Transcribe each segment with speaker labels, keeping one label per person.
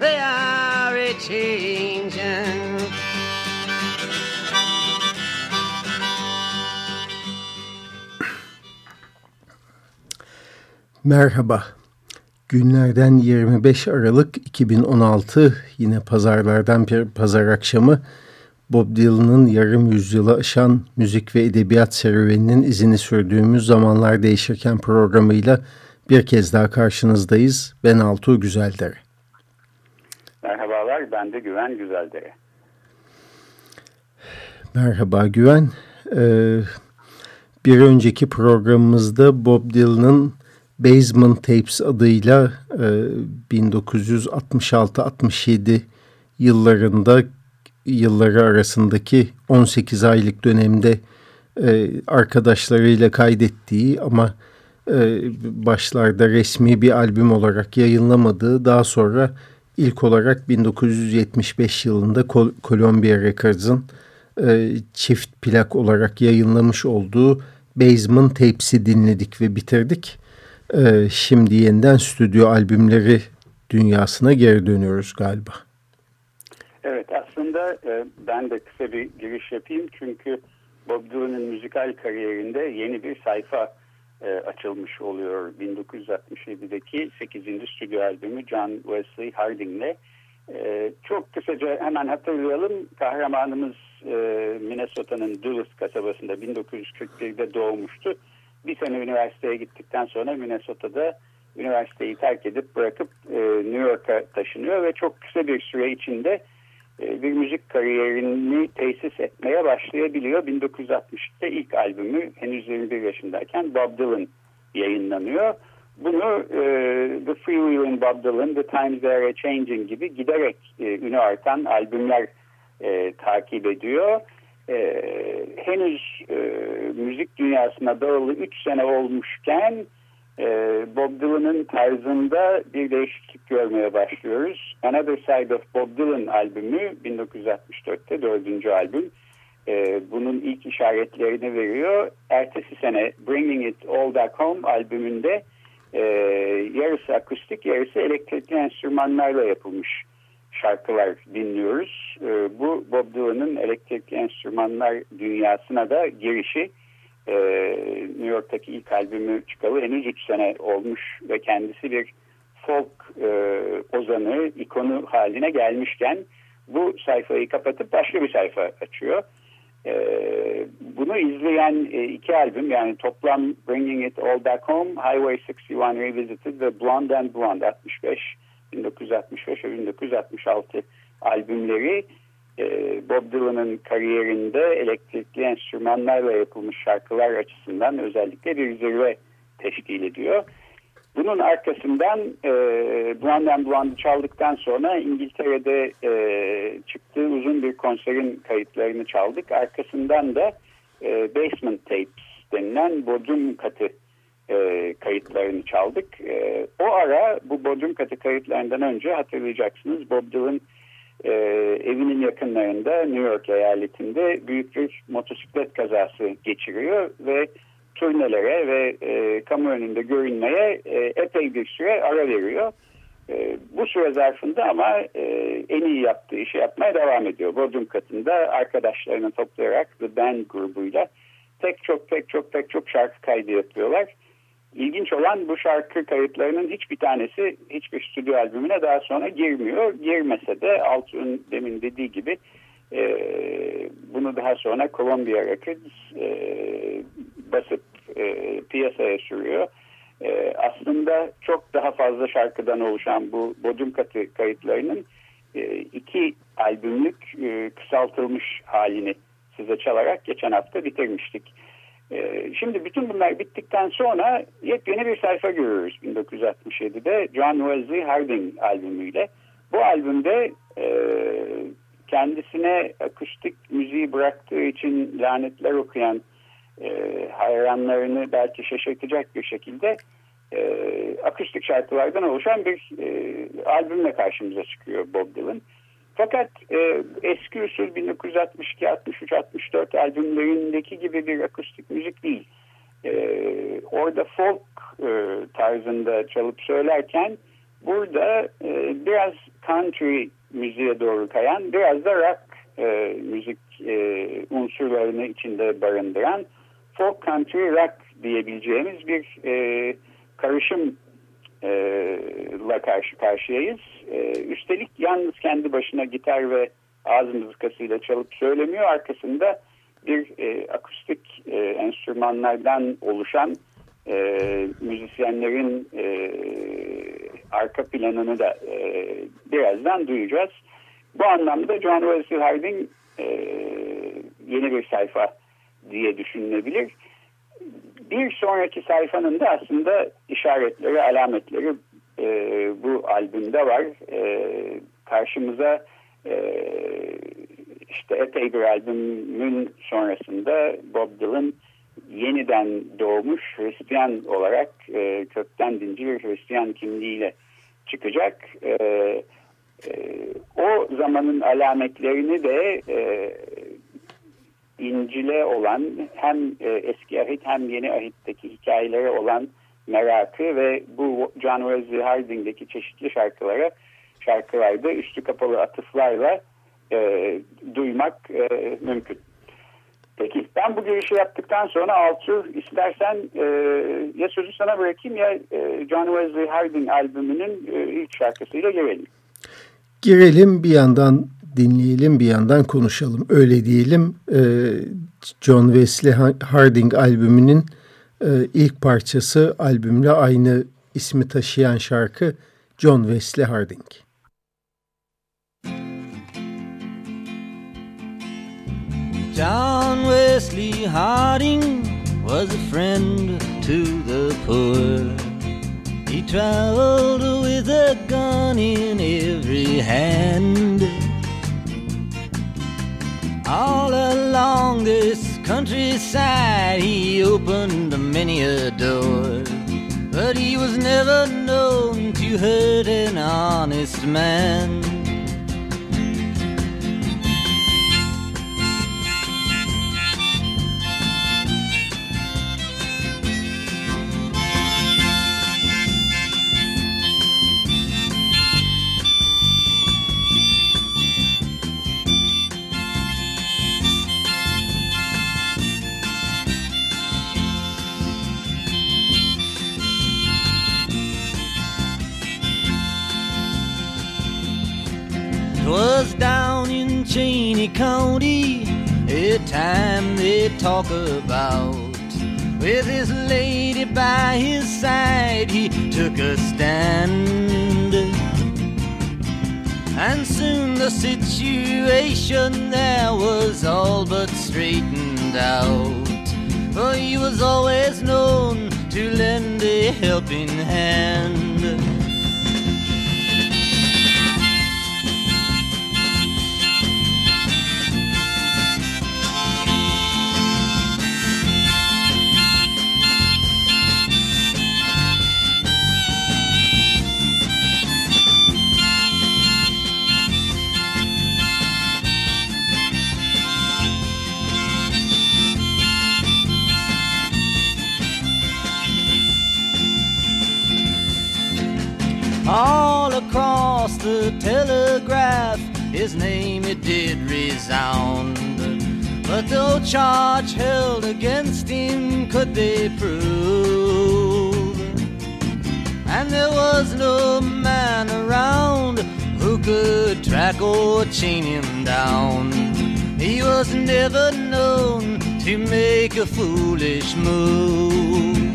Speaker 1: they are a changing.
Speaker 2: Merhaba. Günlerden 25 Aralık 2016 yine pazarlardan bir pazar akşamı Bob Dylan'ın yarım yüzyılı aşan müzik ve edebiyat serüveninin izini sürdüğümüz zamanlar değişirken programıyla bir kez daha karşınızdayız. Ben Altuğ Güzeldere.
Speaker 3: Merhabalar, ben de Güven Güzeldere.
Speaker 2: Merhaba Güven. Ee, bir önceki programımızda Bob Dylan'ın Basement Tapes adıyla e, 1966-67 yıllarında yılları arasındaki 18 aylık dönemde e, arkadaşlarıyla kaydettiği ama e, başlarda resmi bir albüm olarak yayınlamadığı daha sonra ilk olarak 1975 yılında Col Columbia Records'ın e, çift plak olarak yayınlamış olduğu Basement Tapes'i dinledik ve bitirdik. E, şimdi yeniden stüdyo albümleri dünyasına geri dönüyoruz galiba.
Speaker 3: Evet aslında e, ben de kısa bir giriş yapayım çünkü Bob Dylan'ın müzikal kariyerinde yeni bir sayfa e, açılmış oluyor. 1967'deki 8. stüdyo albümü John Wesley Harding'le. E, çok kısaca hemen hatırlayalım. Kahramanımız e, Minnesota'nın Duluth kasabasında 1941'de doğmuştu. Bir sene üniversiteye gittikten sonra Minnesota'da üniversiteyi terk edip bırakıp e, New York'a taşınıyor ve çok kısa bir süre içinde bir müzik kariyerini tesis etmeye başlayabiliyor. 1960'ta ilk albümü henüz 21 yaşındayken Bob Dylan yayınlanıyor. Bunu e, The Freewheeling Bob Dylan, The Times They Are Changing gibi giderek e, ünü artan albümler e, takip ediyor. E, henüz e, müzik dünyasına dağılı 3 sene olmuşken e, Bob Dylan'ın tarzında bir değişiklik görmeye başlıyoruz. Another Side of Bob Dylan albümü 1964'te dördüncü albüm. E, bunun ilk işaretlerini veriyor. Ertesi sene Bringing It All Back Home albümünde e, yarısı akustik yarısı elektrikli enstrümanlarla yapılmış şarkılar dinliyoruz. E, bu Bob Dylan'ın elektrikli enstrümanlar dünyasına da girişi. Ee, New York'taki ilk albümü çıkalı henüz 3 sene olmuş ve kendisi bir folk e, ozanı, ikonu haline gelmişken bu sayfayı kapatıp başka bir sayfa açıyor. Ee, bunu izleyen e, iki albüm yani toplam Bringing It All Back Home, Highway 61 Revisited ve Blonde and Blonde 65, 1965 ve 1966 albümleri ee, Bob Dylan'ın kariyerinde elektrikli enstrümanlarla yapılmış şarkılar açısından özellikle bir zirve teşkil ediyor. Bunun arkasından e, Blonde and çaldıktan sonra İngiltere'de e, çıktığı uzun bir konserin kayıtlarını çaldık. Arkasından da e, Basement Tapes denilen Bodrum katı e, kayıtlarını çaldık. E, o ara bu Bodrum katı kayıtlarından önce hatırlayacaksınız Bob Dylan e, evinin yakınlarında New York eyaletinde büyük bir motosiklet kazası geçiriyor ve turnelere ve e, kamu önünde görünmeye e, epey bir süre ara veriyor. E, bu süre zarfında ama e, en iyi yaptığı işi yapmaya devam ediyor. Bodrum katında arkadaşlarını toplayarak The Band grubuyla pek çok pek çok pek çok şarkı kaydı yapıyorlar. İlginç olan bu şarkı kayıtlarının hiçbir tanesi hiçbir stüdyo albümüne daha sonra girmiyor. Girmese de Altun demin dediği gibi e, bunu daha sonra Columbia Records e, basıp e, piyasaya sürüyor. E, aslında çok daha fazla şarkıdan oluşan bu Bodrum Katı kayıtlarının e, iki albümlük e, kısaltılmış halini size çalarak geçen hafta bitirmiştik. E, şimdi bütün bunlar bittikten sonra yepyeni bir sayfa görüyoruz 1967'de John Wesley Harding albümüyle. Bu albümde e, kendisine akustik müziği bıraktığı için lanetler okuyan e, hayranlarını belki şaşırtacak bir şekilde e, akustik şarkılardan oluşan bir albümle karşımıza çıkıyor Bob Dylan. Fakat e, eski usul 1962, 63, 64 albümlerindeki gibi bir akustik müzik değil. E, orada folk e, tarzında çalıp söylerken burada e, biraz country müziğe doğru kayan, biraz da rock e, müzik e, unsurlarını içinde barındıran folk country rock diyebileceğimiz bir e, karışımla e, karşı karşıyayız. E, üstelik yalnız kendi başına gitar ve ağız mızıkasıyla çalıp söylemiyor. Arkasında bir e, akustik enstrümanlardan oluşan müzisyenlerin arka planını da birazdan duyacağız. Bu anlamda John Wesley Harding yeni bir sayfa diye düşünülebilir. Bir sonraki sayfanın da aslında işaretleri, alametleri e, bu albümde var. E, karşımıza e, işte epey bir albümün sonrasında Bob Dylan yeniden doğmuş Hristiyan olarak e, kökten dinci bir Hristiyan kimliğiyle çıkacak. E, e, o zamanın alametlerini de e, İncil'e olan hem e, eski ahit hem yeni ahitteki hikayelere olan merakı ve bu John Wesley Harding'deki çeşitli şarkılara şarkılarda üstü kapalı atıflarla e, duymak e, mümkün. Peki ben bu girişi yaptıktan sonra Altur istersen e, ya sözü sana bırakayım ya e, John Wesley Harding albümünün e, ilk şarkısıyla girelim.
Speaker 2: Girelim bir yandan dinleyelim bir yandan konuşalım. Öyle diyelim e, John Wesley Harding albümünün e, ilk parçası albümle aynı ismi taşıyan şarkı John Wesley Harding.
Speaker 4: John Wesley Harding was a friend to the poor. He traveled with a gun in every hand. All along this countryside, he opened many a door. But he was never known to hurt an honest man. County, a time they talk about. With his lady by his side, he took a stand. And soon the situation there was all but straightened out. For he was always known to lend a helping hand. the telegraph, his name it did resound. But no charge held against him could they prove. And there was no man around who could track or chain him down. He was never known to make a foolish move.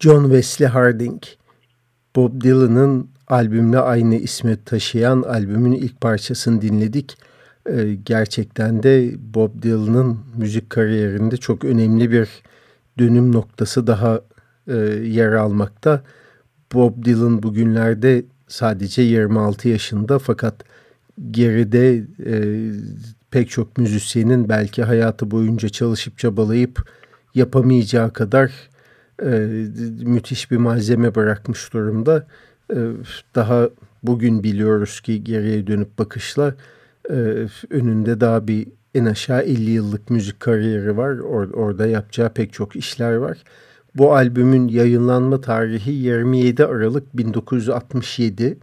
Speaker 2: John Wesley Harding, Bob Dylan'ın albümle aynı ismi taşıyan albümün ilk parçasını dinledik. Ee, gerçekten de Bob Dylan'ın müzik kariyerinde çok önemli bir dönüm noktası daha e, yer almakta. Bob Dylan bugünlerde sadece 26 yaşında fakat geride e, pek çok müzisyenin belki hayatı boyunca çalışıp çabalayıp yapamayacağı kadar e, müthiş bir malzeme bırakmış durumda. E, daha bugün biliyoruz ki geriye dönüp bakışla e, önünde daha bir en aşağı 50 yıllık müzik kariyeri var. Or, orada yapacağı pek çok işler var. Bu albümün yayınlanma tarihi 27 Aralık 1967.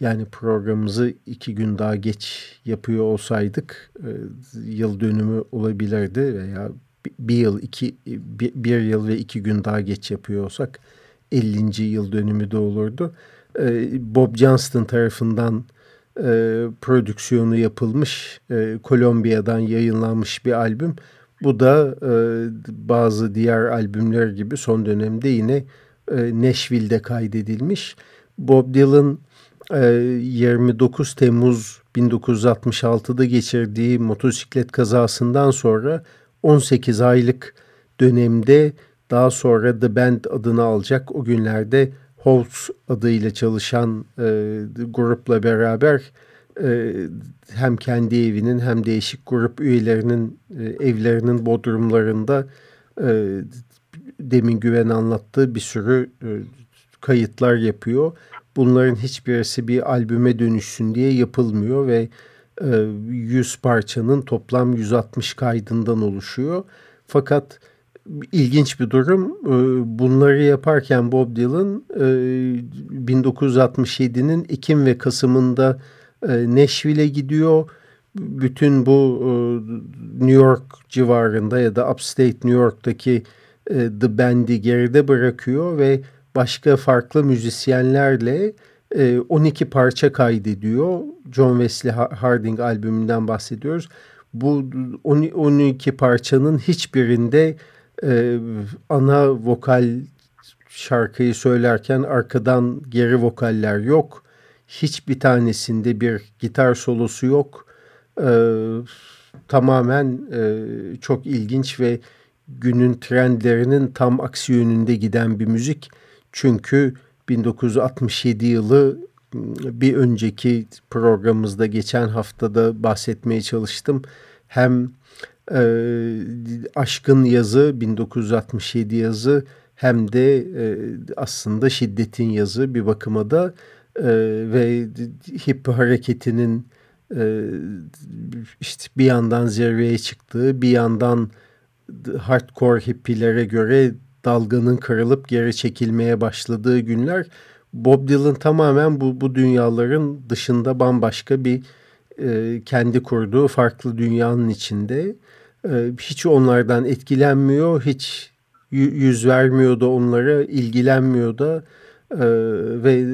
Speaker 2: Yani programımızı iki gün daha geç yapıyor olsaydık e, yıl dönümü olabilirdi veya bir yıl iki bir, yıl ve iki gün daha geç yapıyor olsak 50. yıl dönümü de olurdu. E, Bob Johnston tarafından e, prodüksiyonu yapılmış e, Kolombiya'dan yayınlanmış bir albüm. Bu da e, bazı diğer albümler gibi son dönemde yine e, Nashville'de kaydedilmiş. Bob Dylan e, 29 Temmuz 1966'da geçirdiği motosiklet kazasından sonra 18 aylık dönemde daha sonra The Band adını alacak o günlerde Holtz adıyla çalışan e, grupla beraber e, hem kendi evinin hem değişik grup üyelerinin e, evlerinin bodrumlarında e, demin Güven anlattığı bir sürü e, kayıtlar yapıyor. Bunların hiçbirisi bir albüme dönüşsün diye yapılmıyor ve 100 e, parçanın toplam 160 kaydından oluşuyor. Fakat ilginç bir durum e, bunları yaparken Bob Dylan 1967'nin e, Ekim ve Kasım'ında Nashville'e gidiyor. Bütün bu New York civarında ya da Upstate New York'taki The Band'i geride bırakıyor ve başka farklı müzisyenlerle 12 ee, parça kaydediyor. John Wesley Harding albümünden bahsediyoruz. Bu 12 parçanın hiçbirinde e, ana vokal şarkıyı söylerken arkadan geri vokaller yok. Hiçbir tanesinde bir gitar solosu yok. E, tamamen e, çok ilginç ve günün trendlerinin tam aksi yönünde giden bir müzik. Çünkü 1967 yılı bir önceki programımızda geçen haftada bahsetmeye çalıştım. Hem e, aşkın yazı 1967 yazı hem de e, aslında şiddetin yazı bir bakıma da e, ve hippi hareketinin e, işte bir yandan zirveye çıktığı bir yandan hardcore hippilere göre dalganın kırılıp geri çekilmeye başladığı günler Bob Dylan tamamen bu, bu dünyaların dışında bambaşka bir e, kendi kurduğu farklı dünyanın içinde. E, hiç onlardan etkilenmiyor, hiç yüz vermiyor da onlara, ilgilenmiyor da e, ve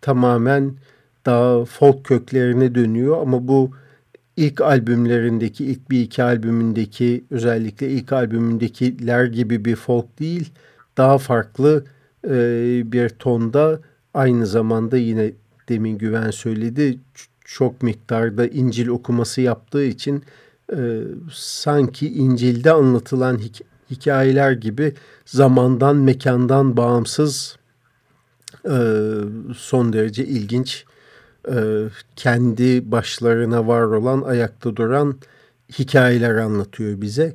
Speaker 2: tamamen daha folk köklerine dönüyor ama bu ilk albümlerindeki, ilk bir iki albümündeki özellikle ilk albümündekiler gibi bir folk değil, daha farklı e, bir tonda aynı zamanda yine demin Güven söyledi çok miktarda İncil okuması yaptığı için e, sanki İncil'de anlatılan hik hikayeler gibi zamandan mekandan bağımsız e, son derece ilginç kendi başlarına var olan ayakta duran hikayeler anlatıyor bize.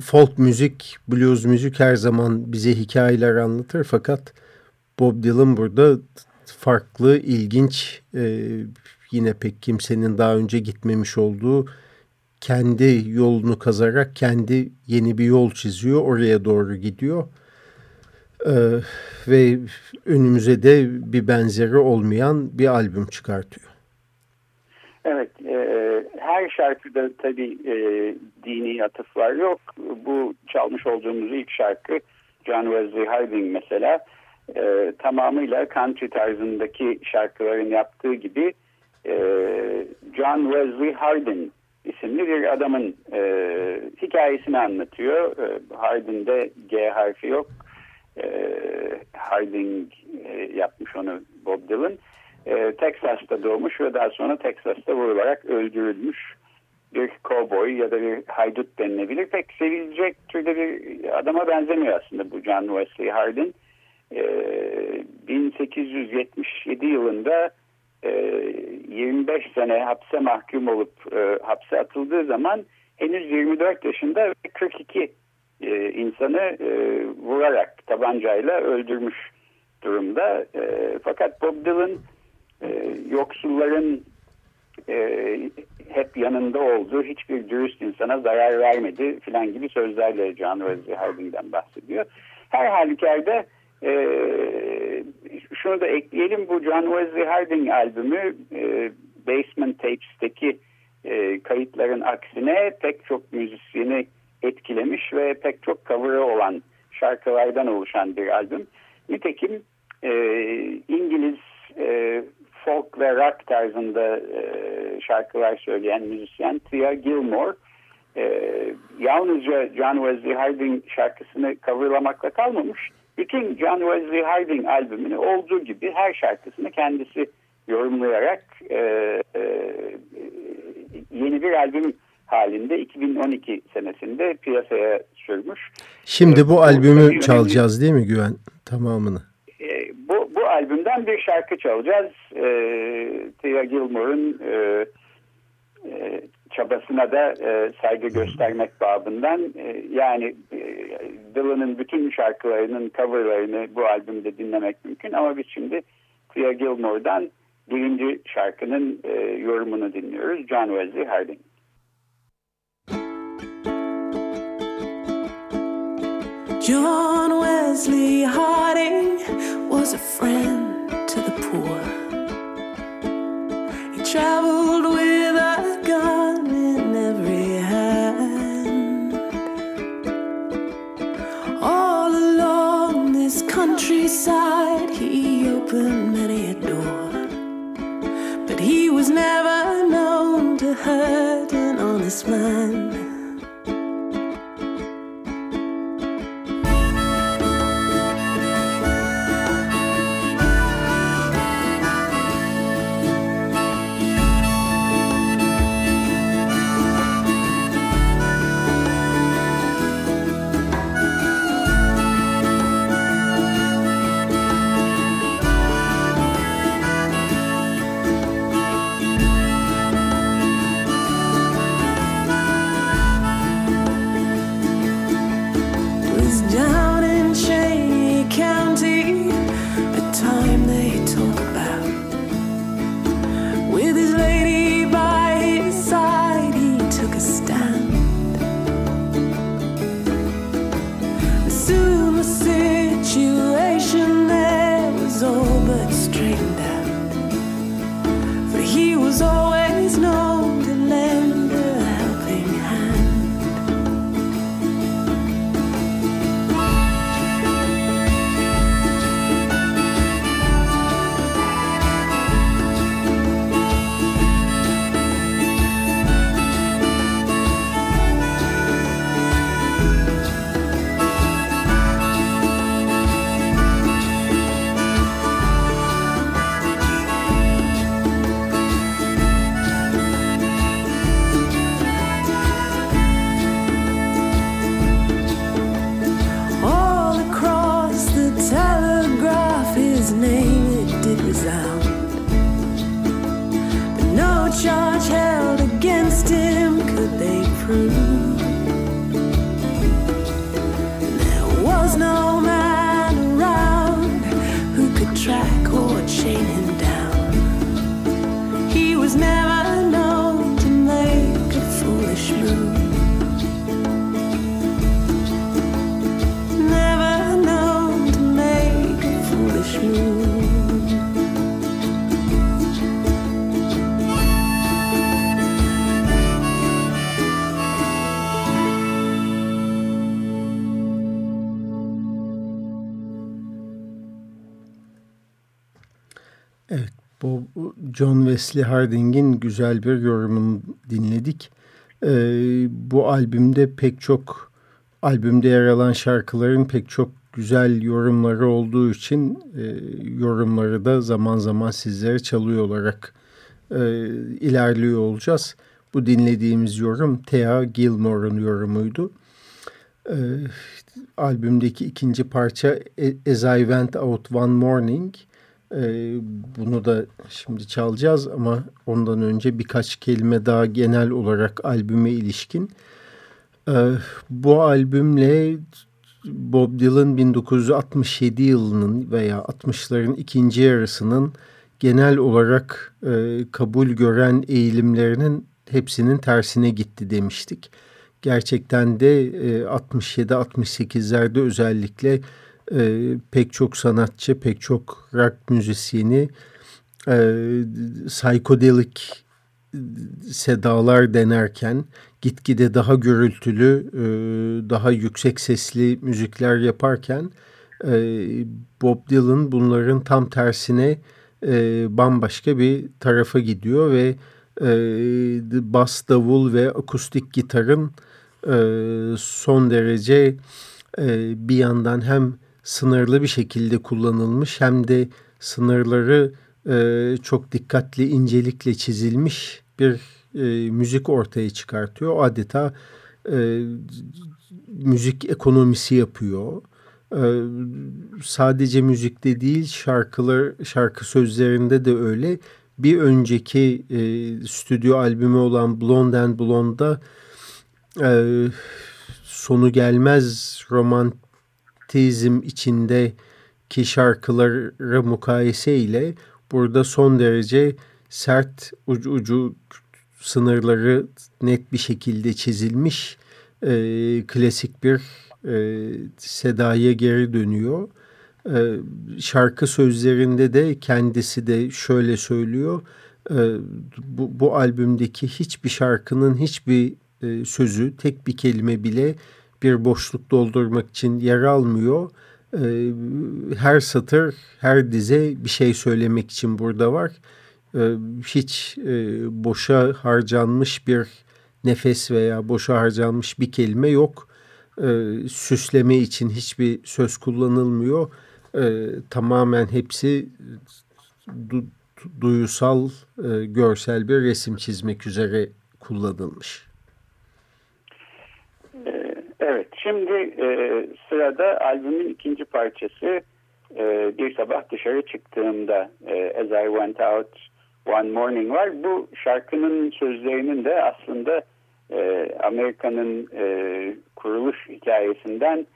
Speaker 2: Folk müzik, blues müzik her zaman bize hikayeler anlatır fakat Bob Dylan burada farklı, ilginç, e, yine pek kimsenin daha önce gitmemiş olduğu kendi yolunu kazarak kendi yeni bir yol çiziyor. Oraya doğru gidiyor. Ee, ve önümüze de bir benzeri olmayan bir albüm çıkartıyor.
Speaker 3: Evet, e, her şarkıda tabii e, dini atıflar yok. Bu çalmış olduğumuz ilk şarkı John Wesley Harding mesela e, tamamıyla country tarzındaki şarkıların yaptığı gibi e, John Wesley Harding isimli bir adamın e, hikayesini anlatıyor. E, Harding'de G harfi yok. E, Harding e, yapmış onu Bob Dylan. E, Texas'ta doğmuş ve daha sonra Texas'ta vurularak öldürülmüş bir cowboy ya da bir haydut denilebilir. Pek sevilecek türde bir adama benzemiyor aslında bu John Wesley Hardin. E, 1877 yılında e, 25 sene hapse mahkum olup e, hapse atıldığı zaman henüz 24 yaşında ve 42 e, insanı e, vurarak tabancayla öldürmüş durumda. E, fakat Bob Dylan e, yoksulların e, hep yanında olduğu hiçbir dürüst insana zarar vermedi filan gibi sözlerle John Wesley Harding'den bahsediyor. Her halükarda e, şunu da ekleyelim bu John Wesley Harding albümü e, Basement Tapes'teki e, kayıtların aksine pek çok müzisyeni etkilemiş ve pek çok cover'ı olan şarkılardan oluşan bir albüm. Nitekim e, İngiliz e, folk ve rock tarzında e, şarkılar söyleyen müzisyen Tia Gilmore e, yalnızca John Wesley Harding şarkısını coverlamakla kalmamış. Bütün John Wesley Harding albümünü olduğu gibi her şarkısını kendisi yorumlayarak e, e, yeni bir albüm halinde 2012 senesinde piyasaya sürmüş.
Speaker 2: Şimdi bu albümü çalacağız değil mi Güven tamamını?
Speaker 3: E, bu, bu albümden bir şarkı çalacağız. E, Tia Gilmore'un e, e, çabasına da e, saygı göstermek babından e, yani e, Dylan'ın bütün şarkılarının coverlarını bu albümde dinlemek mümkün ama biz şimdi Tia Gilmore'dan birinci şarkının e, yorumunu dinliyoruz. John Wesley Harding.
Speaker 5: John Wesley Harding was a friend to the poor. He traveled with a gun in every hand. All along this countryside, he opened many a door. But he was never known to hurt an honest man.
Speaker 2: soul. Wesley Harding'in güzel bir yorumunu dinledik. Ee, bu albümde pek çok albümde yer alan şarkıların pek çok güzel yorumları olduğu için e, yorumları da zaman zaman sizlere çalıyor olarak e, ilerliyor olacağız. Bu dinlediğimiz yorum Thea Gilmore'un yorumuydu. E, albümdeki ikinci parça As I Went Out One Morning. E, bunu da şimdi çalacağız ama ondan önce birkaç kelime daha genel olarak albüme ilişkin. E, bu albümle Bob Dylan 1967 yılının veya 60'ların ikinci yarısının genel olarak e, kabul gören eğilimlerinin hepsinin tersine gitti demiştik. Gerçekten de e, 67-68'lerde özellikle e, pek çok sanatçı, pek çok rock müzisyeni e, psikodelik sedalar denerken gitgide daha gürültülü, e, daha yüksek sesli müzikler yaparken e, Bob Dylan bunların tam tersine e, bambaşka bir tarafa gidiyor ve bas, davul ve akustik gitarın son derece bir yandan hem sınırlı bir şekilde kullanılmış hem de sınırları çok dikkatli incelikle çizilmiş bir e, müzik ortaya çıkartıyor. Adeta e, müzik ekonomisi yapıyor. E, sadece müzikte değil şarkılar şarkı sözlerinde de öyle. Bir önceki e, stüdyo albümü olan Blonde and Blonde'da e, sonu gelmez romantizm içindeki şarkılara mukayese ile burada son derece sert ucu ucu sınırları net bir şekilde çizilmiş e, klasik bir e, sedaya geri dönüyor. E, şarkı sözlerinde de kendisi de şöyle söylüyor. E, bu, bu albümdeki hiçbir şarkının hiçbir e, sözü, tek bir kelime bile bir boşluk doldurmak için yer almıyor. E, her satır, her dize bir şey söylemek için burada var e, hiç e, boşa harcanmış bir nefes veya boşa harcanmış bir kelime yok. E, süsleme için hiçbir söz kullanılmıyor. Tamamen hepsi du, duyusal, e, görsel bir resim çizmek üzere kullanılmış.
Speaker 3: E, evet, şimdi e, sırada albümün ikinci parçası e, Bir Sabah Dışarı Çıktığımda e, As I Went Out One Morning var. Bu şarkının sözlerinin de aslında e, Amerika'nın e, kuruluş hikayesinden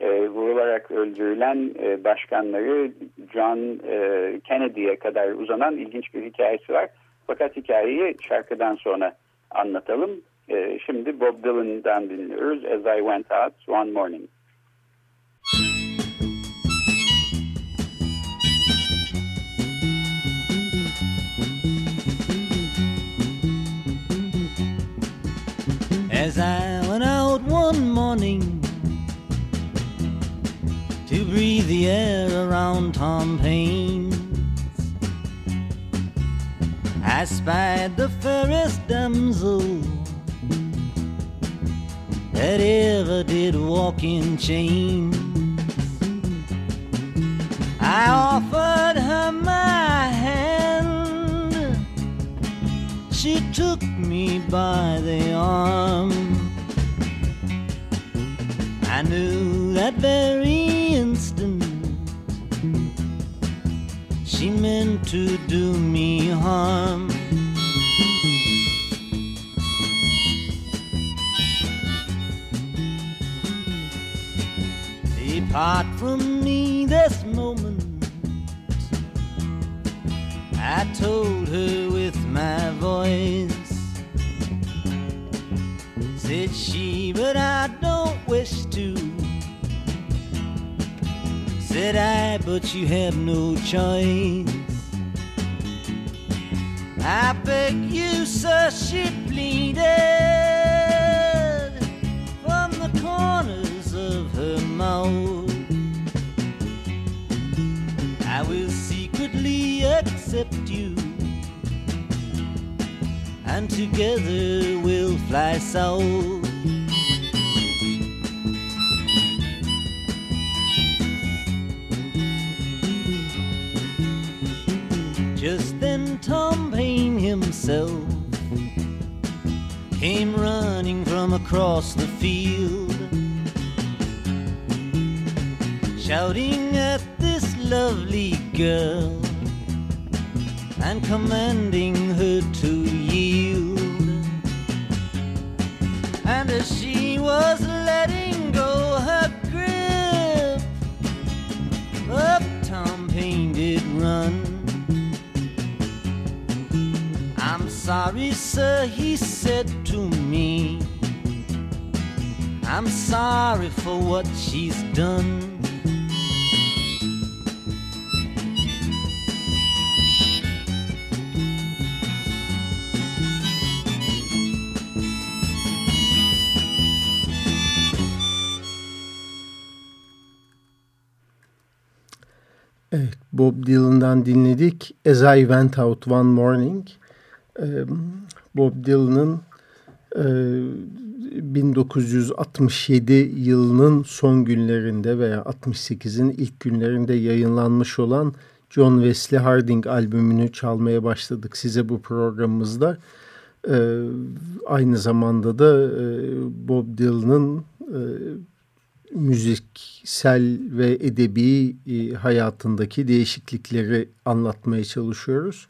Speaker 3: e, vurularak öldürülen e, başkanları John e, Kennedy'ye kadar uzanan ilginç bir hikayesi var. Fakat hikayeyi şarkıdan sonra anlatalım. E, şimdi Bob Dylan'dan dinliyoruz. As I Went Out One Morning.
Speaker 4: As I went out one morning to breathe the air around Tom Paine's, I spied the fairest damsel that ever did walk in chains. I offered her my hand, she took me by the arm. I knew that very instant she meant to do me harm. Depart from me this moment. I told her with my voice said she, but I don't wish to. Said I, but you have no choice. I beg you, sir, she pleaded from the corners of her mouth. And together we'll fly south. Just then Tom Paine himself came running from across the field, shouting at this lovely girl and commanding her to sorry, sir, he said to me. I'm sorry for what she's done.
Speaker 2: Evet, Bob Dylan'dan dinledik. As I Went Out One Morning. Bob Dylan'ın 1967 e, yılının son günlerinde veya 68'in ilk günlerinde yayınlanmış olan John Wesley Harding albümünü çalmaya başladık size bu programımızda. Aynı zamanda da Bob Dylan'ın müziksel ve edebi hayatındaki değişiklikleri anlatmaya çalışıyoruz.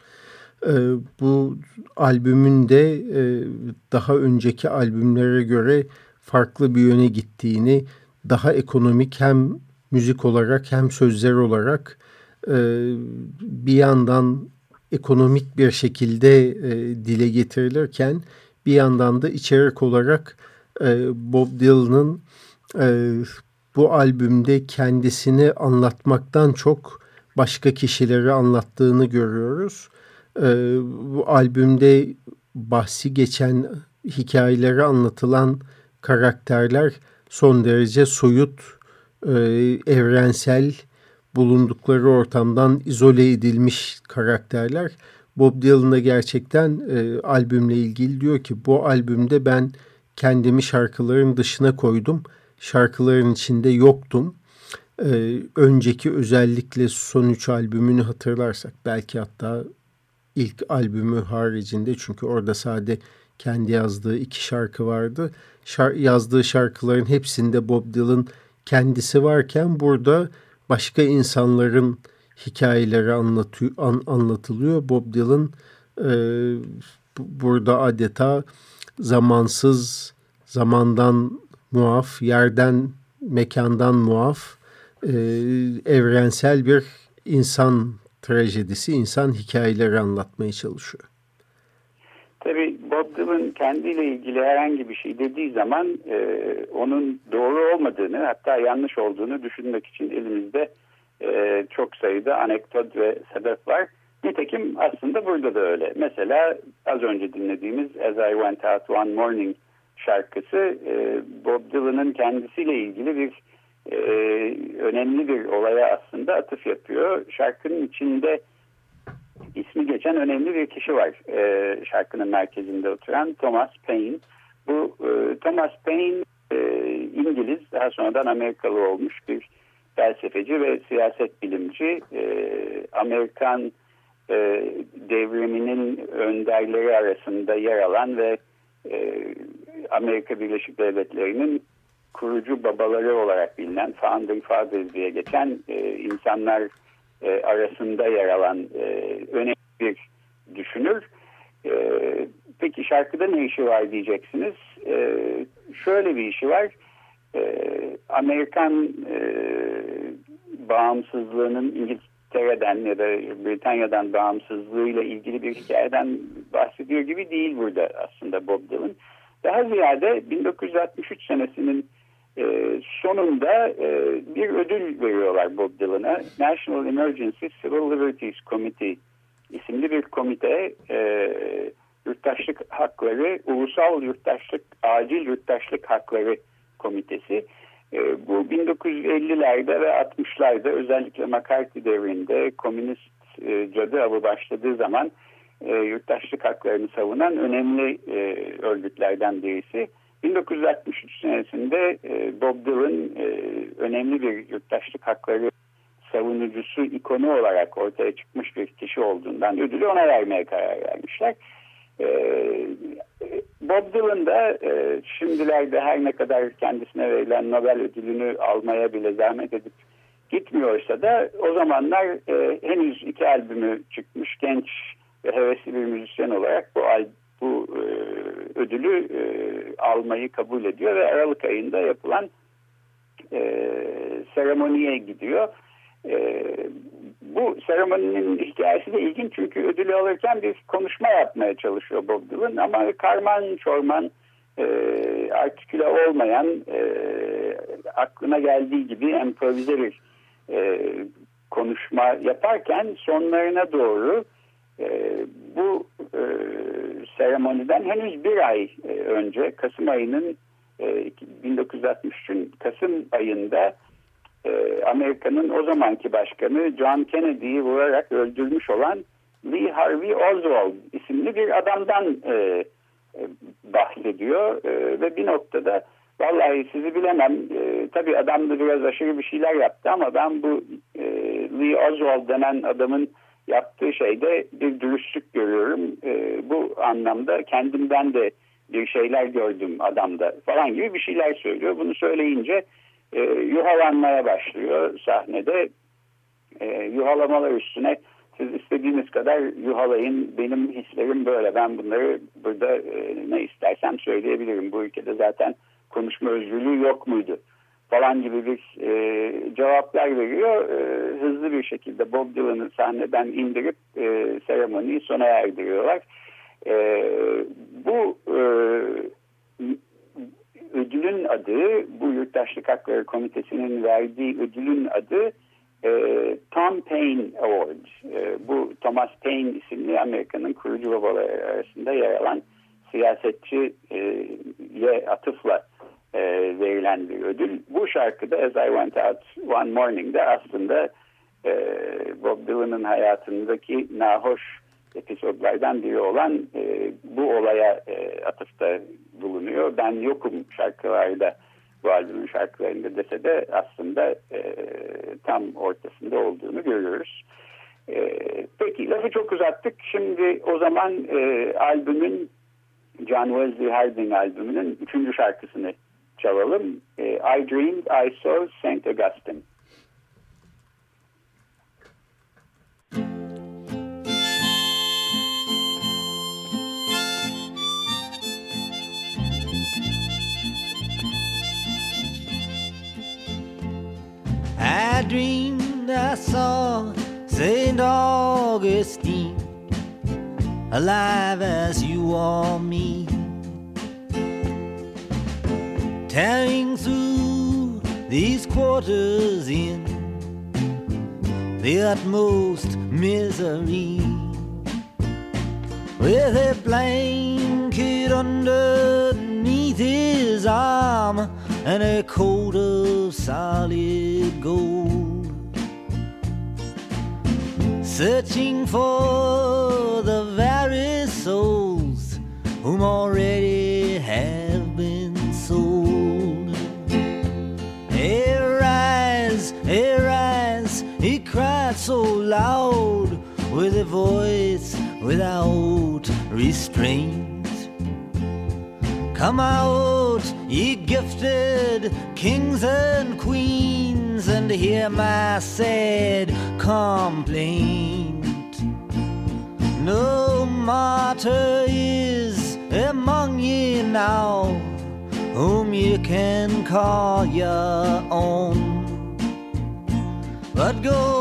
Speaker 2: E, bu albümün de e, daha önceki albümlere göre farklı bir yöne gittiğini, daha ekonomik hem müzik olarak hem sözler olarak e, bir yandan ekonomik bir şekilde e, dile getirilirken bir yandan da içerik olarak e, Bob Dylan'ın e, bu albümde kendisini anlatmaktan çok başka kişileri anlattığını görüyoruz. E, bu albümde bahsi geçen hikayeleri anlatılan karakterler son derece soyut, e, evrensel, bulundukları ortamdan izole edilmiş karakterler. Bob Dylan'a gerçekten e, albümle ilgili diyor ki bu albümde ben kendimi şarkıların dışına koydum şarkıların içinde yoktum. Ee, önceki özellikle son üç albümünü hatırlarsak belki hatta ilk albümü haricinde çünkü orada sade kendi yazdığı iki şarkı vardı. Şar yazdığı şarkıların hepsinde Bob Dylan kendisi varken burada başka insanların hikayeleri anlatıyor, an, anlatılıyor. Bob Dylan e, burada adeta zamansız, zamandan muaf, yerden, mekandan muaf, e, evrensel bir insan trajedisi, insan hikayeleri anlatmaya çalışıyor.
Speaker 3: Tabii Bob Dylan kendiyle ilgili herhangi bir şey dediği zaman e, onun doğru olmadığını hatta yanlış olduğunu düşünmek için elimizde e, çok sayıda anekdot ve sebep var. Nitekim aslında burada da öyle. Mesela az önce dinlediğimiz As I Went Out One Morning şarkısı e, Bob Dylan'ın kendisiyle ilgili bir e, önemli bir olaya aslında atıf yapıyor. Şarkının içinde ismi geçen önemli bir kişi var. E, şarkının merkezinde oturan Thomas Paine. Bu e, Thomas Paine e, İngiliz daha sonradan Amerikalı olmuş bir felsefeci ve siyaset bilimci. E, Amerikan e, devriminin önderleri arasında yer alan ve e, Amerika Birleşik Devletleri'nin kurucu babaları olarak bilinen Founding Fathers diye geçen e, insanlar e, arasında yer alan e, önemli bir düşünür. E, peki şarkıda ne işi var diyeceksiniz. E, şöyle bir işi var. E, Amerikan e, bağımsızlığının İngiltere'den ya da Britanya'dan bağımsızlığıyla ilgili bir hikayeden bahsediyor gibi değil burada aslında Bob Dylan. Daha ziyade 1963 senesinin e, sonunda e, bir ödül veriyorlar Bob Dylan'a. National Emergency Civil Liberties Committee isimli bir komite e, yurttaşlık hakları, ulusal yurttaşlık, acil yurttaşlık hakları komitesi. bu 1950'lerde ve 60'larda özellikle McCarthy devrinde komünist e, cadı avı başladığı zaman e, yurttaşlık haklarını savunan önemli e, örgütlerden birisi. 1963 senesinde e, Bob Dylan e, önemli bir yurttaşlık hakları savunucusu ikonu olarak ortaya çıkmış bir kişi olduğundan ödülü ona vermeye karar vermişler. E, Bob Dylan da şimdilerde her ne kadar kendisine verilen Nobel ödülünü almaya bile zahmet edip gitmiyorsa da o zamanlar henüz iki albümü çıkmış genç ve hevesli bir müzisyen olarak bu, bu ödülü e, almayı kabul ediyor ve Aralık ayında yapılan e, seremoniye gidiyor. E, bu seremoninin hikayesi de ilginç çünkü ödülü alırken bir konuşma yapmaya çalışıyor Bob Dylan ama karman çorman e, artiküle olmayan e, aklına geldiği gibi improvize bir e, konuşma yaparken sonlarına doğru e, bu e, seremoniden henüz bir ay e, önce Kasım ayının e, 1963'ün Kasım ayında e, Amerika'nın o zamanki başkanı John Kennedy'yi vurarak öldürmüş olan Lee Harvey Oswald isimli bir adamdan e, e, bahsediyor. E, ve bir noktada vallahi sizi bilemem e, tabii adam da biraz aşırı bir şeyler yaptı ama ben bu e, Lee Oswald denen adamın yaptığı şeyde bir dürüstlük görüyorum. E, bu anlamda kendimden de bir şeyler gördüm adamda falan gibi bir şeyler söylüyor. Bunu söyleyince e, yuhalanmaya başlıyor sahnede. E, yuhalamalar üstüne siz istediğiniz kadar yuhalayın. Benim hislerim böyle. Ben bunları burada e, ne istersem söyleyebilirim. Bu ülkede zaten konuşma özgürlüğü yok muydu? Falan gibi bir e, cevaplar veriyor. E, hızlı bir şekilde Bob Dylan'ı sahneden indirip e, seremoniyi sona erdiriyorlar. E, bu e, ödülün adı, bu Yurttaşlık Hakları Komitesi'nin verdiği ödülün adı e, Tom Paine Award. E, bu Thomas Paine isimli Amerika'nın kurucu babaları arasında yer alan siyasetçiye atıfla e, verilen bir ödül. Bu şarkıda As I Went Out One Morning'de aslında e, Bob Dylan'ın hayatındaki nahoş episodlardan biri olan e, bu olaya e, atıfta bulunuyor. Ben yokum şarkılarda bu albümün şarkılarında dese de aslında e, tam ortasında olduğunu görüyoruz. E, peki lafı çok uzattık. Şimdi o zaman e, albümün John Wesley Harding albümünün üçüncü şarkısını çalalım. E, uh, I Dreamed I Saw St. Augustine.
Speaker 4: I dreamed I saw St. Augustine alive as you or me tearing through these quarters in the utmost misery. With a blanket underneath his arm and a coat of solid gold. Searching for the very souls whom already loud with a voice without restraint. Come out, ye gifted kings and queens, and hear my sad complaint. No martyr is among ye now whom you can call your own. But go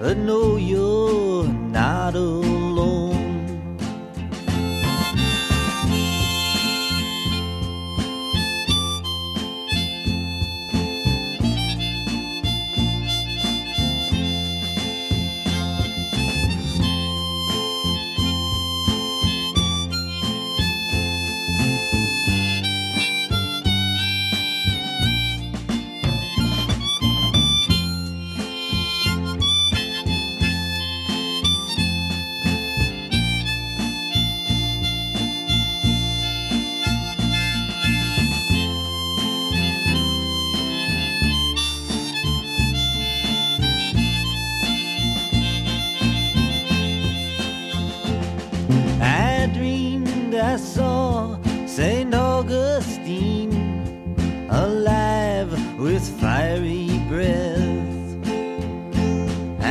Speaker 4: I know you're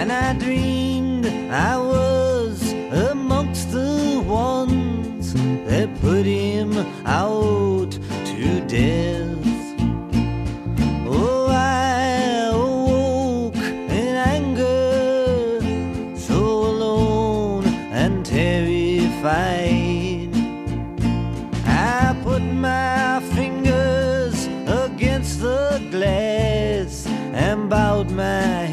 Speaker 4: And I dreamed I was amongst the ones that put him out to death. Oh, I awoke in anger, so alone and terrified. I put my fingers against the glass and bowed my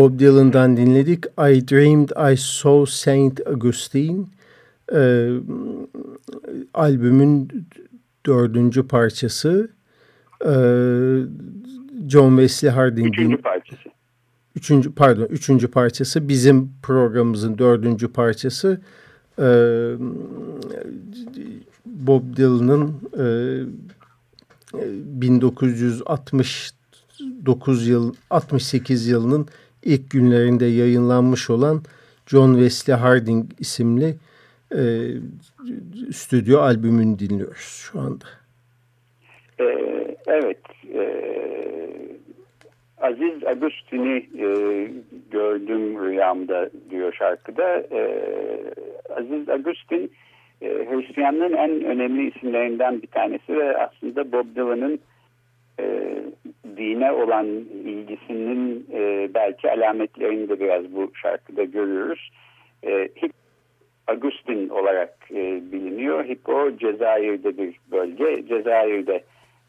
Speaker 2: Bob Dylan'dan dinledik. I Dreamed I Saw Saint Augustine. Ee, albümün dördüncü parçası. Ee, John Wesley Harding'in...
Speaker 3: Üçüncü parçası.
Speaker 2: Üçüncü, pardon, üçüncü parçası. Bizim programımızın dördüncü parçası. Ee, Bob Dylan'ın e, 1960 9 yıl 68 yılının ilk günlerinde yayınlanmış olan John Wesley Harding isimli e, stüdyo albümünü dinliyoruz şu anda.
Speaker 3: Ee, evet. E, Aziz Agustin'i e, gördüm rüyamda diyor şarkıda. E, Aziz Agustin e, Hristiyanlığın en önemli isimlerinden bir tanesi ve aslında Bob Dylan'ın e, dine olan ilgisinin e, belki alametlerini de biraz bu şarkıda görüyoruz. E, Hip Agustin olarak e, biliniyor. Hippo Cezayir'de bir bölge. Cezayir'de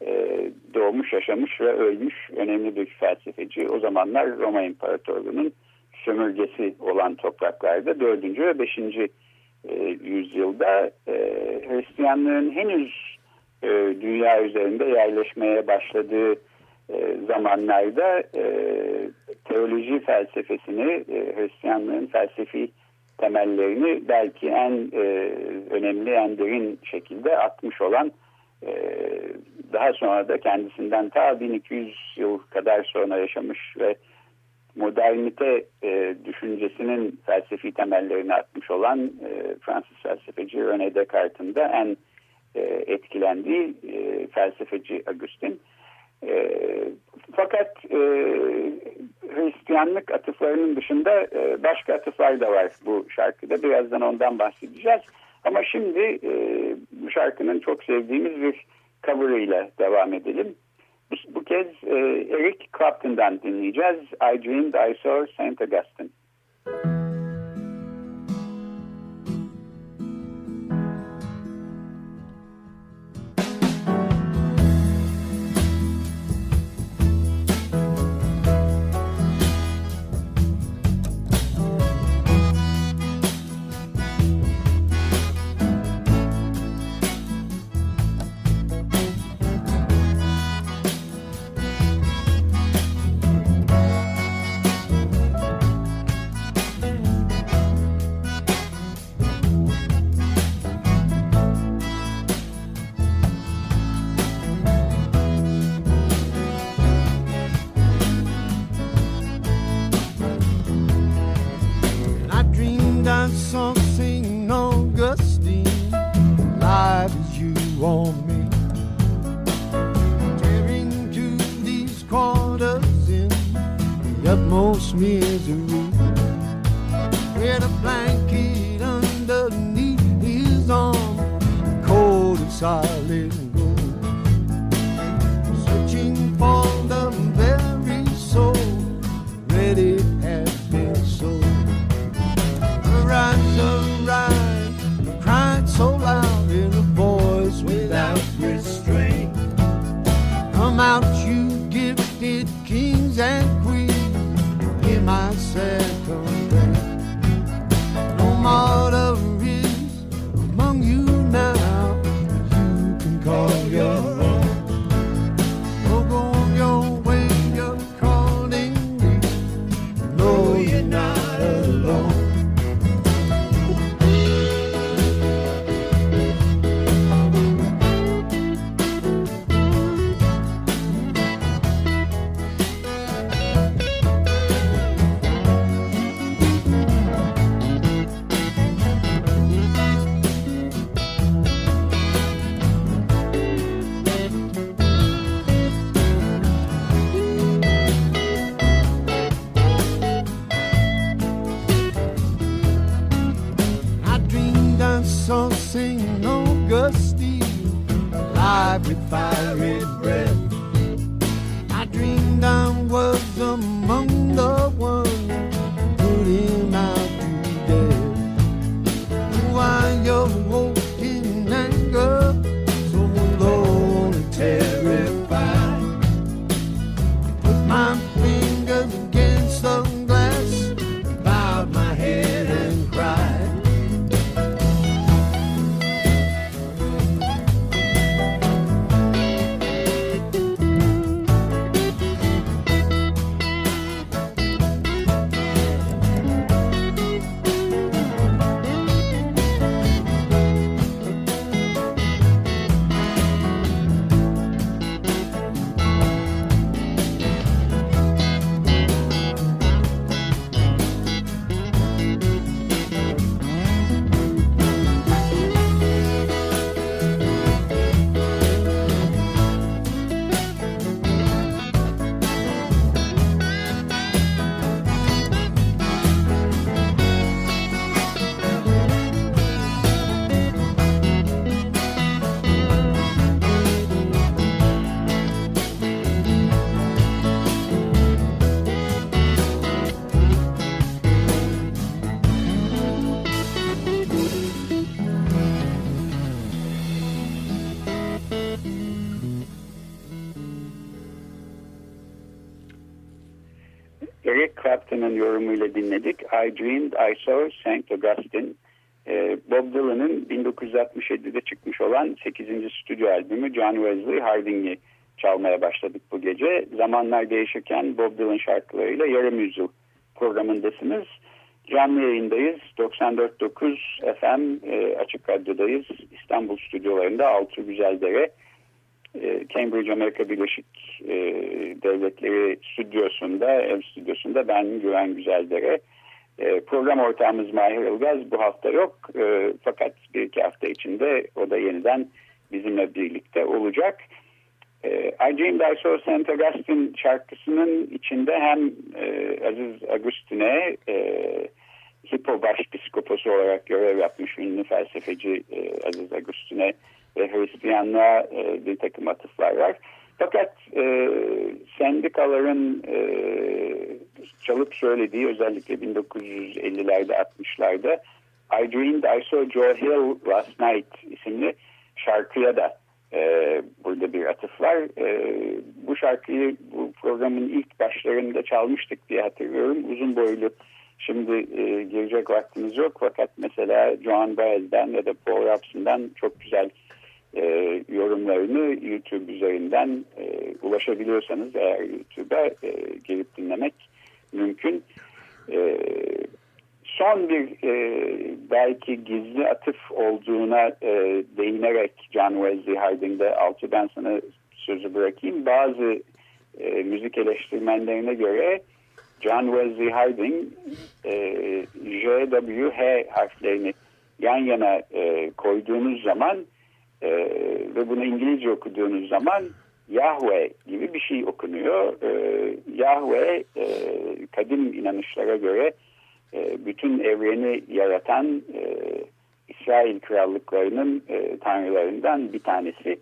Speaker 3: e, doğmuş, yaşamış ve ölmüş önemli bir felsefeci. O zamanlar Roma İmparatorluğu'nun sömürgesi olan topraklarda 4. ve 5. E, yüzyılda e, Hristiyanlığın henüz e, dünya üzerinde yerleşmeye başladığı zamanlarda e, teoloji felsefesini, e, Hristiyanlığın felsefi temellerini belki en e, önemli, en derin şekilde atmış olan e, daha sonra da kendisinden ta 1200 yıl kadar sonra yaşamış ve modernite e, düşüncesinin felsefi temellerini atmış olan e, Fransız felsefeci René Descartes'in de en e, etkilendiği e, felsefeci Agustin. E, fakat e, Hristiyanlık atıflarının dışında e, başka atıflar da var bu şarkıda. Birazdan ondan bahsedeceğiz. Ama şimdi e, bu şarkının çok sevdiğimiz bir cover'ıyla devam edelim. Bu, bu kez e, Eric Clapton'dan dinleyeceğiz. I Dreamed I Saw St. Augustine. Dinledik. I Dreamed I Saw St. Augustine. Ee, Bob Dylan'ın 1967'de çıkmış olan 8. stüdyo albümü John Wesley Harding'i çalmaya başladık bu gece. Zamanlar değişirken Bob Dylan şarkılarıyla yarım yüzyıl programındasınız. Canlı yayındayız. 94.9 FM e, Açık Radyo'dayız. İstanbul stüdyolarında Altı Güzeldere e, Cambridge Amerika Birleşik e, Devletleri stüdyosunda, ev stüdyosunda ben Güven Güzeldere. E, program ortağımız Mahir Ilgaz bu hafta yok. E, fakat bir iki hafta içinde o da yeniden bizimle birlikte olacak. E, I Saw St. Augustine şarkısının içinde hem e, Aziz Agustin'e e, Hippo Başpiskoposu olarak görev yapmış ünlü felsefeci e, Aziz Agustin'e ve Hristiyanlığa e, bir takım atıflar var. Fakat e, sendikaların e, çalıp söylediği özellikle 1950'lerde 60'larda I Dreamed I Saw Joe Hill Last Night isimli şarkıya da e, burada bir atıf var. E, bu şarkıyı bu programın ilk başlarında çalmıştık diye hatırlıyorum. Uzun boylu Şimdi e, girecek vaktimiz yok fakat mesela Joan Baez'den ya da Paul Robson'dan çok güzel e, yorumlarını YouTube üzerinden e, ulaşabiliyorsanız eğer YouTube'a e, girip dinlemek mümkün. E, son bir e, belki gizli atıf olduğuna e, değinerek John Wesley Harding'de altı ben sana sözü bırakayım. Bazı e, müzik eleştirmenlerine göre John Wesley Harding e, J, harflerini yan yana e, koyduğunuz zaman e, ve bunu İngilizce okuduğunuz zaman Yahweh gibi bir şey okunuyor. E, Yahweh e, kadim inanışlara göre e, bütün evreni yaratan e, İsrail krallıklarının e, tanrılarından bir tanesi.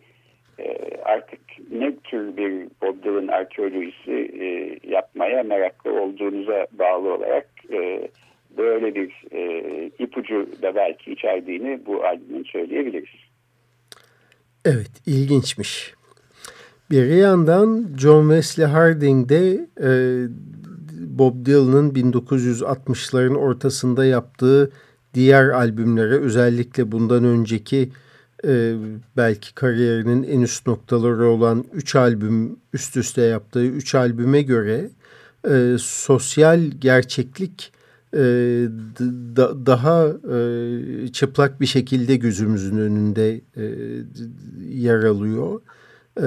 Speaker 3: E, artık ne tür bir Bob arkeolojisi e, yapmaya meraklı olduğunuza bağlı olarak e, böyle bir e, ipucu da belki içerdiğini bu albümün söyleyebiliriz.
Speaker 2: Evet, ilginçmiş. Bir yandan John Wesley Harding de e, Bob Dylan'ın 1960'ların ortasında yaptığı diğer albümlere özellikle bundan önceki e, belki kariyerinin en üst noktaları olan 3 albüm üst üste yaptığı 3 albüme göre e, sosyal gerçeklik e, da, daha e, çıplak bir şekilde gözümüzün önünde e, yer alıyor. E,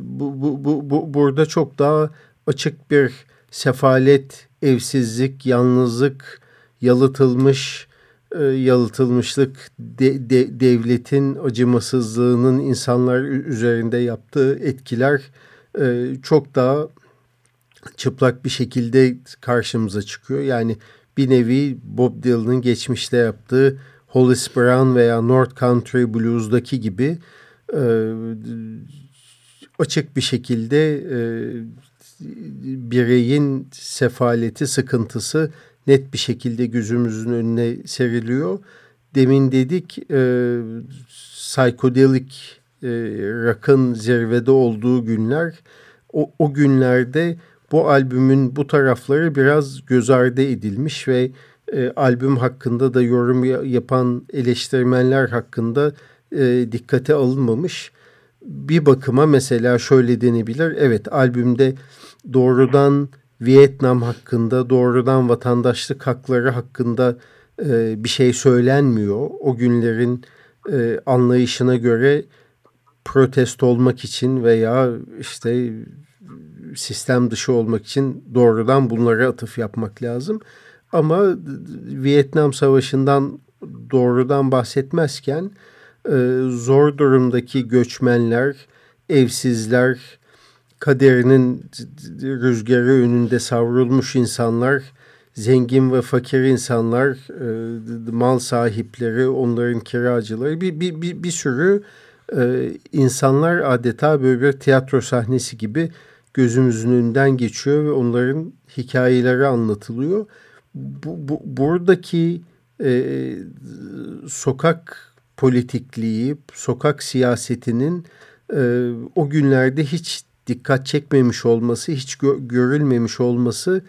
Speaker 2: bu, bu, bu, bu, burada çok daha açık bir sefalet, evsizlik, yalnızlık, yalıtılmış e, yalıtılmışlık, de, de, devletin acımasızlığının insanlar üzerinde yaptığı etkiler e, çok daha çıplak bir şekilde karşımıza çıkıyor. Yani bir nevi Bob Dylan'ın geçmişte yaptığı Hollis Brown veya North Country Blues'daki gibi e, açık bir şekilde e, bireyin sefaleti, sıkıntısı net bir şekilde gözümüzün önüne seriliyor. Demin dedik e, psikodelik e, rock'ın zirvede olduğu günler o, o günlerde bu albümün bu tarafları biraz göz ardı edilmiş ve e, albüm hakkında da yorum yapan eleştirmenler hakkında e, dikkate alınmamış. Bir bakıma mesela şöyle denebilir. Evet albümde doğrudan Vietnam hakkında, doğrudan vatandaşlık hakları hakkında e, bir şey söylenmiyor. O günlerin e, anlayışına göre protest olmak için veya işte sistem dışı olmak için doğrudan bunlara atıf yapmak lazım. Ama Vietnam Savaşı'ndan doğrudan bahsetmezken e, zor durumdaki göçmenler, evsizler, kaderinin rüzgarı önünde savrulmuş insanlar, zengin ve fakir insanlar, e, mal sahipleri, onların kiracıları bir, bir, bir, bir sürü e, insanlar adeta böyle bir tiyatro sahnesi gibi gözümüzün önünden geçiyor ve onların hikayeleri anlatılıyor. Bu, bu buradaki e, sokak politikliği, sokak siyasetinin e, o günlerde hiç dikkat çekmemiş olması, hiç gö görülmemiş olması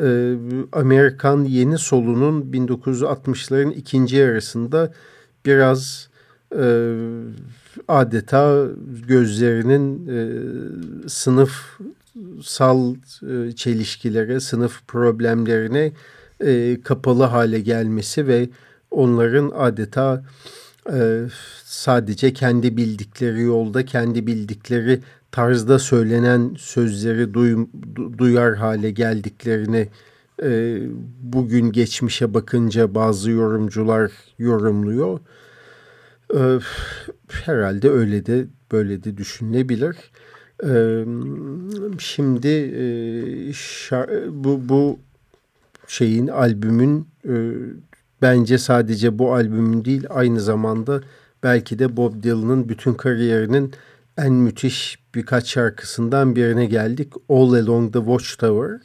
Speaker 2: e, Amerikan yeni solunun 1960'ların ikinci yarısında biraz e, adeta gözlerinin e, sınıfsal e, çelişkilere, sınıf problemlerine e, kapalı hale gelmesi ve onların adeta e, sadece kendi bildikleri yolda, kendi bildikleri tarzda söylenen sözleri duy, duyar hale geldiklerini e, bugün geçmişe bakınca bazı yorumcular yorumluyor. E, herhalde öyle de böyle de düşünülebilir. Şimdi bu, bu şeyin albümün bence sadece bu albümün değil aynı zamanda belki de Bob Dylan'ın bütün kariyerinin en müthiş birkaç şarkısından birine geldik. All Along the Watchtower.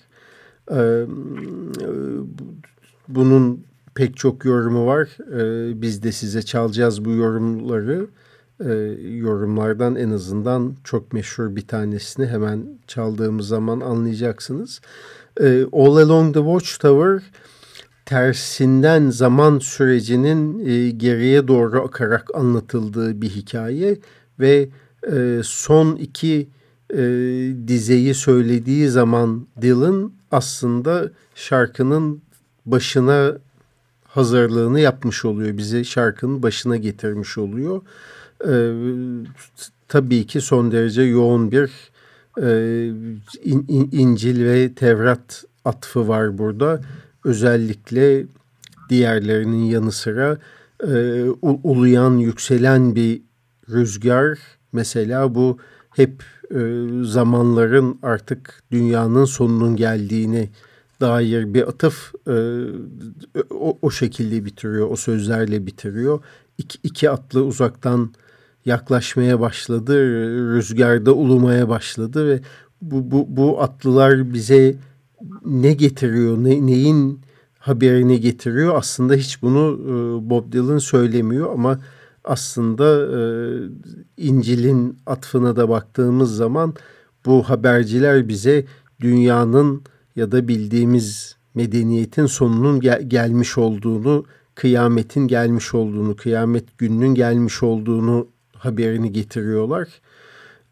Speaker 2: Bunun pek çok yorumu var. Biz de size çalacağız bu yorumları. Ee, yorumlardan en azından çok meşhur bir tanesini hemen çaldığımız zaman anlayacaksınız. Ee, All Along the Watchtower tersinden zaman sürecinin e, geriye doğru akarak anlatıldığı bir hikaye ve e, son iki e, dizeyi söylediği zaman Dylan aslında şarkının başına hazırlığını yapmış oluyor. Bizi şarkının başına getirmiş oluyor. E, tabii ki son derece yoğun bir e, in, in, İncil ve Tevrat atfı var burada. Özellikle diğerlerinin yanı sıra e, uluyan, yükselen bir rüzgar Mesela bu hep e, zamanların artık dünyanın sonunun geldiğini dair bir atıf e, o, o şekilde bitiriyor, o sözlerle bitiriyor. İki, iki atlı uzaktan yaklaşmaya başladı, rüzgarda ulumaya başladı ve bu, bu, bu atlılar bize ne getiriyor, ne, neyin haberini getiriyor? Aslında hiç bunu e, Bob Dylan söylemiyor ama aslında e, İncil'in atfına da baktığımız zaman bu haberciler bize dünyanın ya da bildiğimiz medeniyetin sonunun gel gelmiş olduğunu, kıyametin gelmiş olduğunu, kıyamet gününün gelmiş olduğunu haberini getiriyorlar.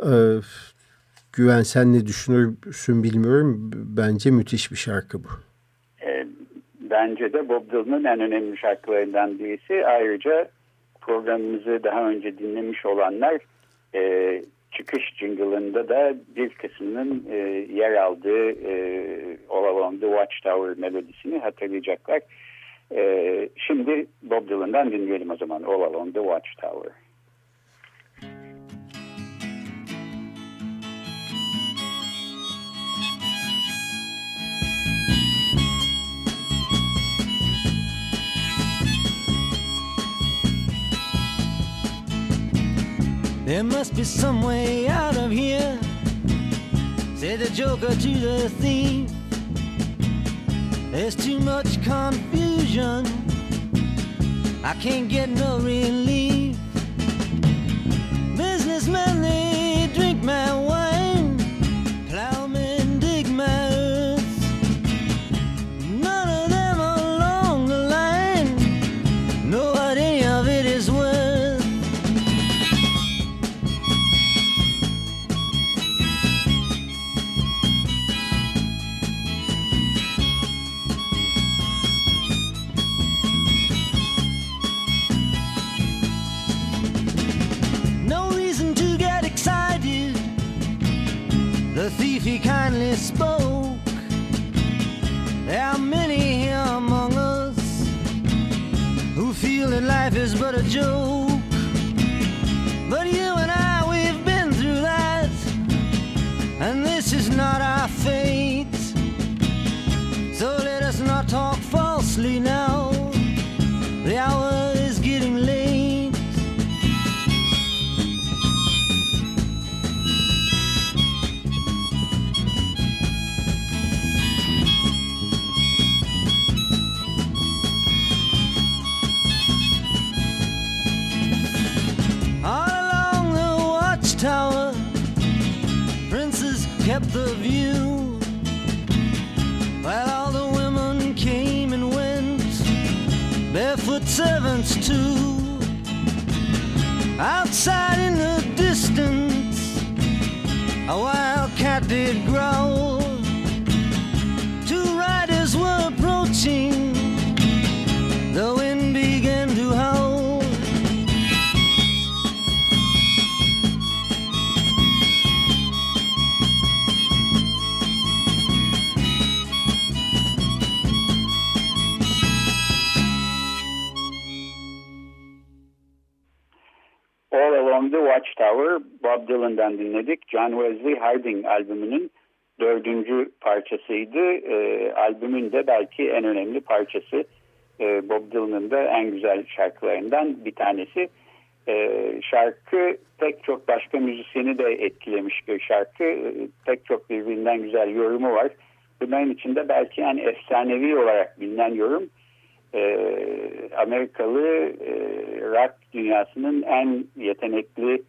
Speaker 2: Ee, Güven sen ne düşünürsün bilmiyorum. Bence müthiş bir şarkı bu.
Speaker 3: E, bence de Bob Dylan'ın en önemli şarkılarından birisi. Ayrıca programımızı daha önce dinlemiş olanlar e, çıkış jingle'ında da bir kısmının e, yer aldığı e, All Along the Watchtower melodisini hatırlayacaklar. E, şimdi Bob Dylan'dan dinleyelim o zaman All Along the Watchtower.
Speaker 4: There must be some way out of here, said the joker to the thief. There's too much confusion, I can't get no relief. Businessmen, they drink my wine, The thief he kindly spoke. There are many here among us who feel that life is but a joke. But you and I, we've been through that, and this is not our fate. So let us not talk falsely now. While all the women came and went, barefoot servants too. Outside in the distance, a wild cat did growl. Two riders were approaching,
Speaker 3: Bob Dylan'dan dinledik. John Wesley Harding albümünün dördüncü parçasıydı. Ee, albümün de belki en önemli parçası. Ee, Bob Dylan'ın da en güzel şarkılarından bir tanesi. Ee, şarkı pek çok başka müzisyeni de etkilemiş bir şarkı. Ee, pek çok birbirinden güzel yorumu var. Bunların içinde belki en efsanevi olarak bilinen yorum e, Amerikalı e, rock dünyasının en yetenekli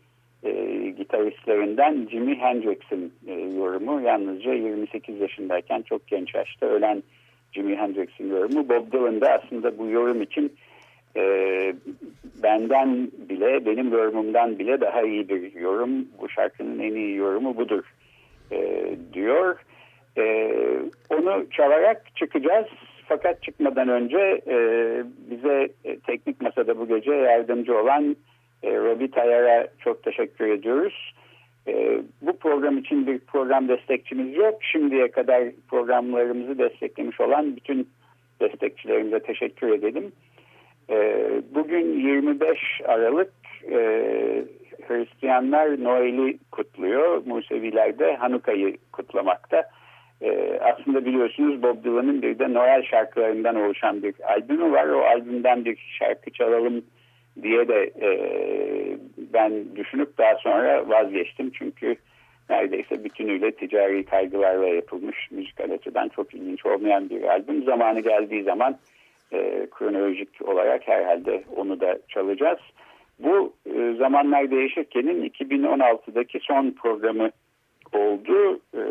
Speaker 3: e, gitaristlerinden Jimi Hendrix'in e, yorumu. Yalnızca 28 yaşındayken çok genç yaşta ölen Jimi Hendrix'in yorumu. Bob Dylan da aslında bu yorum için e, benden bile, benim yorumumdan bile daha iyi bir yorum. Bu şarkının en iyi yorumu budur e, diyor. E, onu çalarak çıkacağız. Fakat çıkmadan önce e, bize e, teknik masada bu gece yardımcı olan e, Robi Tayar'a çok teşekkür ediyoruz. E, bu program için bir program destekçimiz yok. Şimdiye kadar programlarımızı desteklemiş olan bütün destekçilerimize teşekkür edelim. E, bugün 25 Aralık e, Hristiyanlar Noel'i kutluyor. Museviler de Hanuka'yı kutlamakta. Aslında biliyorsunuz Bob Dylan'ın bir de Noel şarkılarından oluşan bir albümü var. O albümden bir şarkı çalalım diye de e, ben düşünüp daha sonra vazgeçtim. Çünkü neredeyse bütünüyle ticari kaygılarla yapılmış müzikal açıdan çok ilginç olmayan bir albüm. Zamanı geldiği zaman e, kronolojik olarak herhalde onu da çalacağız. Bu e, zamanlar değişirkenin 2016'daki son programı oldu. E,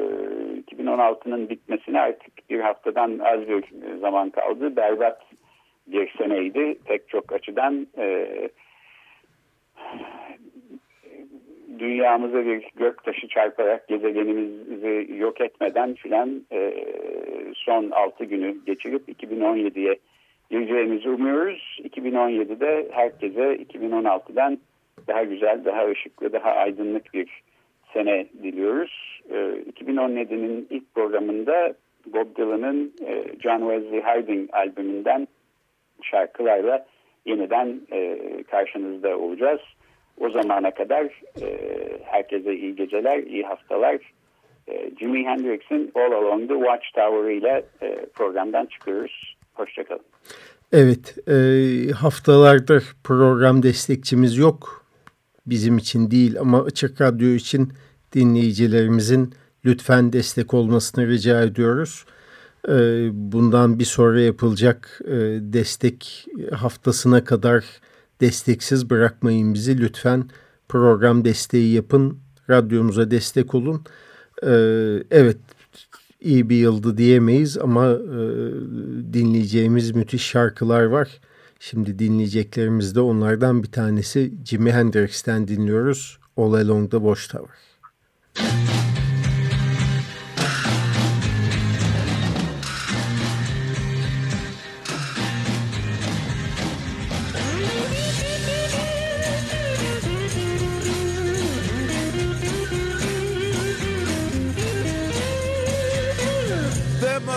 Speaker 3: 2016'nın bitmesine artık bir haftadan az bir zaman kaldı. Berbat bir seneydi. Pek çok açıdan e, dünyamıza bir göktaşı çarparak gezegenimizi yok etmeden filan e, son 6 günü geçirip 2017'ye gireceğimizi umuyoruz. 2017'de herkese 2016'dan daha güzel, daha ışıklı, daha aydınlık bir sene diliyoruz. E, 2017'nin ilk programında Bob Dylan'ın e, John Wesley Harding albümünden şarkılarla yeniden e, karşınızda olacağız. O zamana kadar e, herkese iyi geceler, iyi haftalar. E, Jimi Hendrix'in All Along the Watchtower ile e, programdan çıkıyoruz. Hoşçakalın.
Speaker 2: Evet, e, haftalardır program destekçimiz yok. bizim için değil ama Açık Radyo için dinleyicilerimizin lütfen destek olmasını rica ediyoruz. E, bundan bir sonra yapılacak e, destek haftasına kadar desteksiz bırakmayın bizi. Lütfen program desteği yapın, radyomuza destek olun. E, evet iyi bir yıldı diyemeyiz ama e, dinleyeceğimiz müthiş şarkılar var. Şimdi dinleyeceklerimiz de onlardan bir tanesi Jimi Hendrix'ten dinliyoruz. All Along the Watchtower.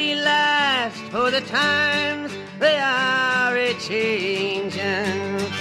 Speaker 1: last, for the times they are a changing.